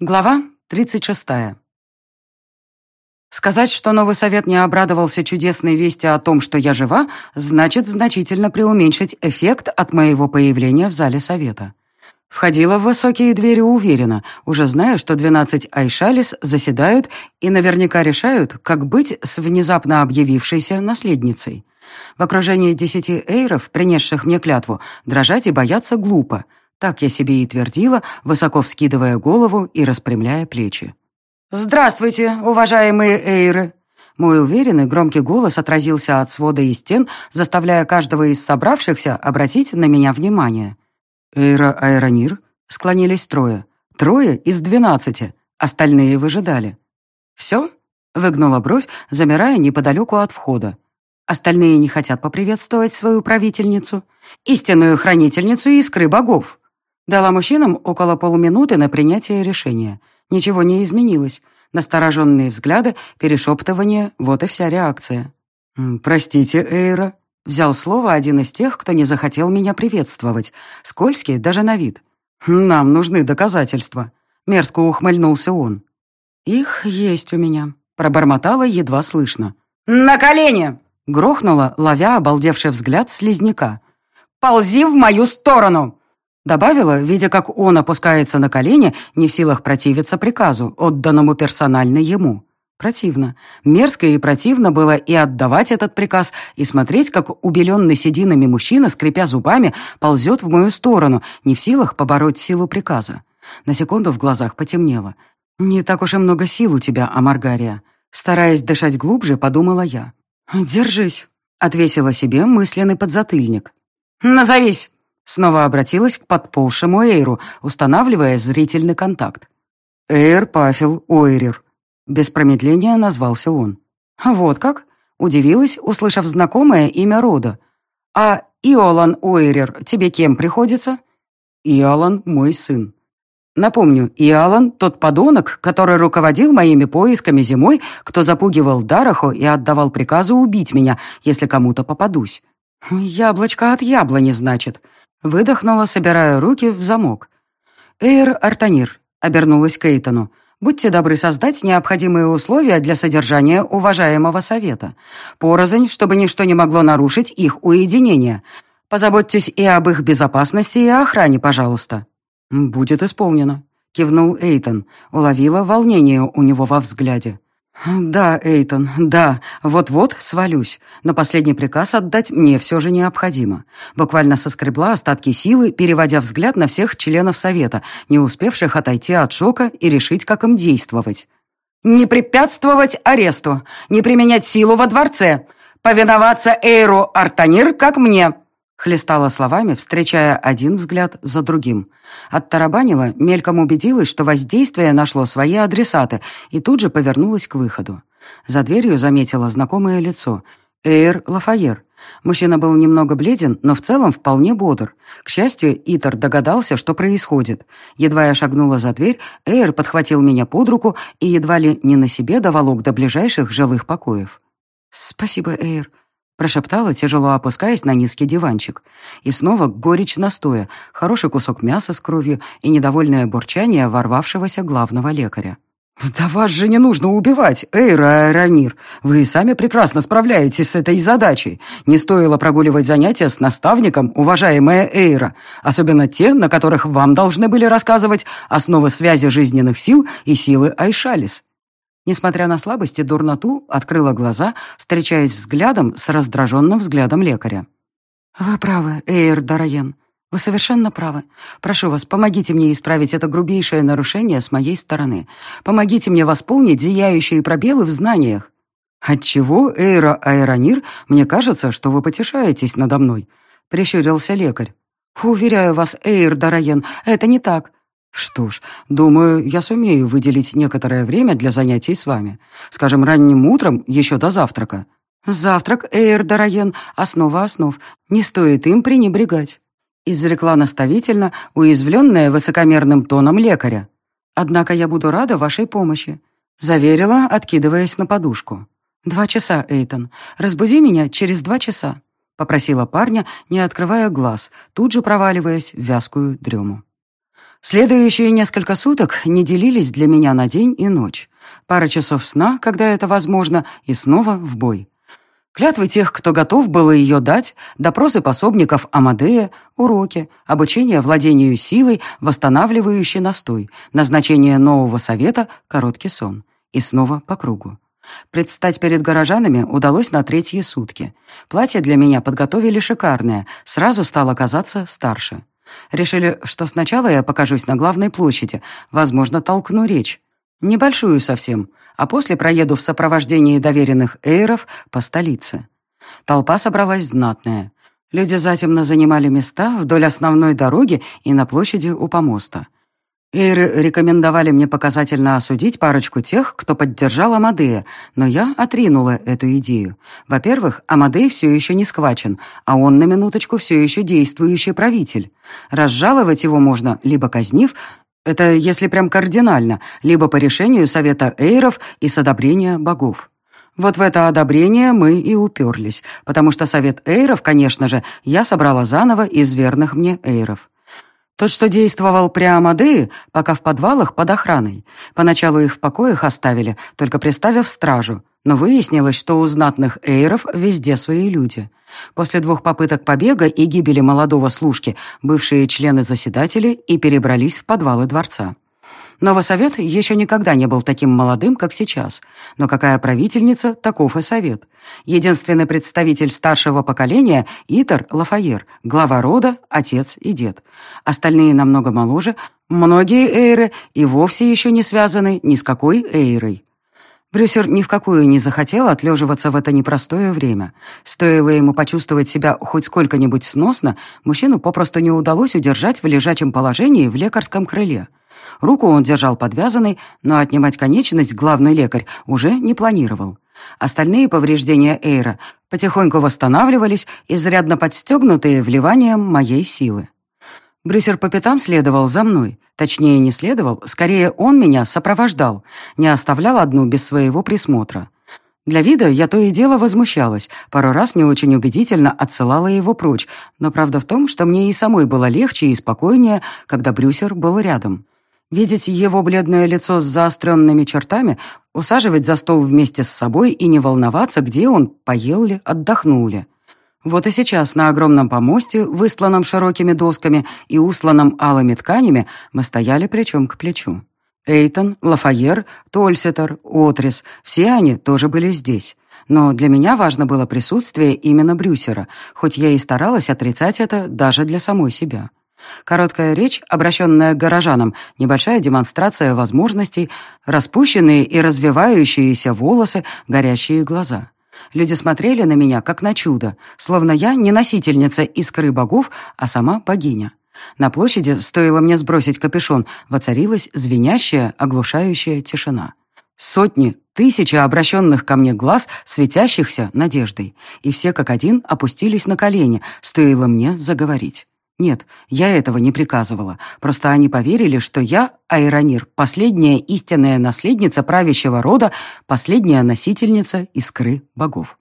Глава 36. Сказать, что новый совет не обрадовался чудесной вести о том, что я жива, значит значительно преуменьшить эффект от моего появления в зале совета. Входила в высокие двери уверенно, уже зная, что 12 Айшалис заседают и наверняка решают, как быть с внезапно объявившейся наследницей. В окружении десяти эйров, принесших мне клятву, дрожать и бояться глупо — так я себе и твердила, высоко вскидывая голову и распрямляя плечи. «Здравствуйте, уважаемые эйры!» Мой уверенный громкий голос отразился от свода и стен, заставляя каждого из собравшихся обратить на меня внимание. «Эйра Айронир?» Склонились трое. Трое из двенадцати. Остальные выжидали. «Все?» — выгнула бровь, замирая неподалеку от входа. Остальные не хотят поприветствовать свою правительницу, истинную хранительницу искры богов. Дала мужчинам около полуминуты на принятие решения. Ничего не изменилось. Настороженные взгляды, перешептывание — вот и вся реакция. «Простите, Эйра», — взял слово один из тех, кто не захотел меня приветствовать. Скользкий даже на вид. «Нам нужны доказательства», — мерзко ухмыльнулся он. «Их есть у меня», — пробормотала едва слышно. «На колени!» — грохнула, ловя обалдевший взгляд слизняка. «Ползи в мою сторону!» Добавила, видя, как он опускается на колени, не в силах противиться приказу, отданному персонально ему. Противно. Мерзко и противно было и отдавать этот приказ, и смотреть, как убеленный сединами мужчина, скрипя зубами, ползет в мою сторону, не в силах побороть силу приказа. На секунду в глазах потемнело. «Не так уж и много сил у тебя, Амаргария». Стараясь дышать глубже, подумала я. «Держись», — отвесила себе мысленный подзатыльник. «Назовись!» Снова обратилась к подползшему Эйру, устанавливая зрительный контакт. «Эйр Пафел Ойрер», — без промедления назвался он. «Вот как?» — удивилась, услышав знакомое имя рода. «А Иолан Ойрер тебе кем приходится?» «Иолан — мой сын». Напомню, Иолан — тот подонок, который руководил моими поисками зимой, кто запугивал Дарахо и отдавал приказы убить меня, если кому-то попадусь. «Яблочко от яблони, значит», Выдохнула, собирая руки в замок. «Эйр Артанир», — обернулась к Эйтону. «Будьте добры создать необходимые условия для содержания уважаемого совета. Порознь, чтобы ничто не могло нарушить их уединение. Позаботьтесь и об их безопасности и охране, пожалуйста». «Будет исполнено», — кивнул Эйтон. Уловила волнение у него во взгляде. «Да, Эйтон, да, вот-вот свалюсь. Но последний приказ отдать мне все же необходимо». Буквально соскребла остатки силы, переводя взгляд на всех членов Совета, не успевших отойти от шока и решить, как им действовать. «Не препятствовать аресту, не применять силу во дворце, повиноваться Эйру Артанир, как мне», Хлестала словами, встречая один взгляд за другим. Оттарабанила, мельком убедилась, что воздействие нашло свои адресаты, и тут же повернулась к выходу. За дверью заметила знакомое лицо. Эйр Лафайер. Мужчина был немного бледен, но в целом вполне бодр. К счастью, Итер догадался, что происходит. Едва я шагнула за дверь, Эйр подхватил меня под руку и едва ли не на себе доволок до ближайших жилых покоев. «Спасибо, Эйр», Прошептала, тяжело опускаясь на низкий диванчик. И снова горечь настоя, хороший кусок мяса с кровью и недовольное бурчание ворвавшегося главного лекаря. «Да вас же не нужно убивать, Эйра Аэронир. Вы сами прекрасно справляетесь с этой задачей. Не стоило прогуливать занятия с наставником, уважаемая Эйра, особенно те, на которых вам должны были рассказывать основы связи жизненных сил и силы Айшалис. Несмотря на слабость и дурноту, открыла глаза, встречаясь взглядом с раздраженным взглядом лекаря. «Вы правы, Эйр Дараен. Вы совершенно правы. Прошу вас, помогите мне исправить это грубейшее нарушение с моей стороны. Помогите мне восполнить зияющие пробелы в знаниях». «Отчего, Эйра Аэронир, мне кажется, что вы потешаетесь надо мной?» — прищурился лекарь. «Уверяю вас, Эйр Дараен, это не так. «Что ж, думаю, я сумею выделить некоторое время для занятий с вами. Скажем, ранним утром, еще до завтрака. Завтрак, Эйр Дороен, основа основ. Не стоит им пренебрегать», — изрекла наставительно, уязвленная высокомерным тоном лекаря. «Однако я буду рада вашей помощи», — заверила, откидываясь на подушку. «Два часа, Эйтон. Разбуди меня через два часа», — попросила парня, не открывая глаз, тут же проваливаясь в вязкую дрему. Следующие несколько суток не делились для меня на день и ночь. Пара часов сна, когда это возможно, и снова в бой. Клятвы тех, кто готов было ее дать, допросы пособников Амадея, уроки, обучение владению силой, восстанавливающий настой, назначение нового совета, короткий сон. И снова по кругу. Предстать перед горожанами удалось на третьи сутки. Платье для меня подготовили шикарное, сразу стало казаться старше. Решили, что сначала я покажусь на главной площади, возможно, толкну речь. Небольшую совсем, а после проеду в сопровождении доверенных эйров по столице. Толпа собралась знатная. Люди затемно занимали места вдоль основной дороги и на площади у помоста. Эйры рекомендовали мне показательно осудить парочку тех, кто поддержал Амадея, но я отринула эту идею. Во-первых, Амадей все еще не схвачен, а он на минуточку все еще действующий правитель. Разжаловать его можно, либо казнив, это если прям кардинально, либо по решению Совета Эйров и с одобрения богов. Вот в это одобрение мы и уперлись, потому что Совет Эйров, конечно же, я собрала заново из верных мне Эйров. Тот, что действовал при Амадее, пока в подвалах под охраной. Поначалу их в покоях оставили, только приставив стражу, но выяснилось, что у знатных эйров везде свои люди. После двух попыток побега и гибели молодого служки бывшие члены заседатели и перебрались в подвалы дворца. Новосовет еще никогда не был таким молодым, как сейчас. Но какая правительница, таков и совет. Единственный представитель старшего поколения — Итер Лафайер, глава рода, отец и дед. Остальные намного моложе, многие эйры и вовсе еще не связаны ни с какой эйрой. Брюсер ни в какую не захотел отлеживаться в это непростое время. Стоило ему почувствовать себя хоть сколько-нибудь сносно, мужчину попросту не удалось удержать в лежачем положении в лекарском крыле. Руку он держал подвязанной, но отнимать конечность главный лекарь уже не планировал. Остальные повреждения Эйра потихоньку восстанавливались, изрядно подстегнутые вливанием моей силы. Брюсер по пятам следовал за мной. Точнее, не следовал, скорее он меня сопровождал, не оставлял одну без своего присмотра. Для вида я то и дело возмущалась, пару раз не очень убедительно отсылала его прочь, но правда в том, что мне и самой было легче и спокойнее, когда Брюсер был рядом. Видеть его бледное лицо с заостренными чертами, усаживать за стол вместе с собой и не волноваться, где он, поел ли, отдохнул ли. Вот и сейчас на огромном помосте, выстланном широкими досками и усланном алыми тканями, мы стояли плечом к плечу. Эйтон, Лафайер, Тольсетер, Отрис — все они тоже были здесь. Но для меня важно было присутствие именно Брюсера, хоть я и старалась отрицать это даже для самой себя. Короткая речь, обращенная к горожанам, небольшая демонстрация возможностей, распущенные и развивающиеся волосы, горящие глаза — Люди смотрели на меня, как на чудо, словно я не носительница искры богов, а сама богиня. На площади, стоило мне сбросить капюшон, воцарилась звенящая, оглушающая тишина. Сотни, тысячи обращенных ко мне глаз, светящихся надеждой, и все как один опустились на колени, стоило мне заговорить. Нет, я этого не приказывала. Просто они поверили, что я, Айронир, последняя истинная наследница правящего рода, последняя носительница искры богов.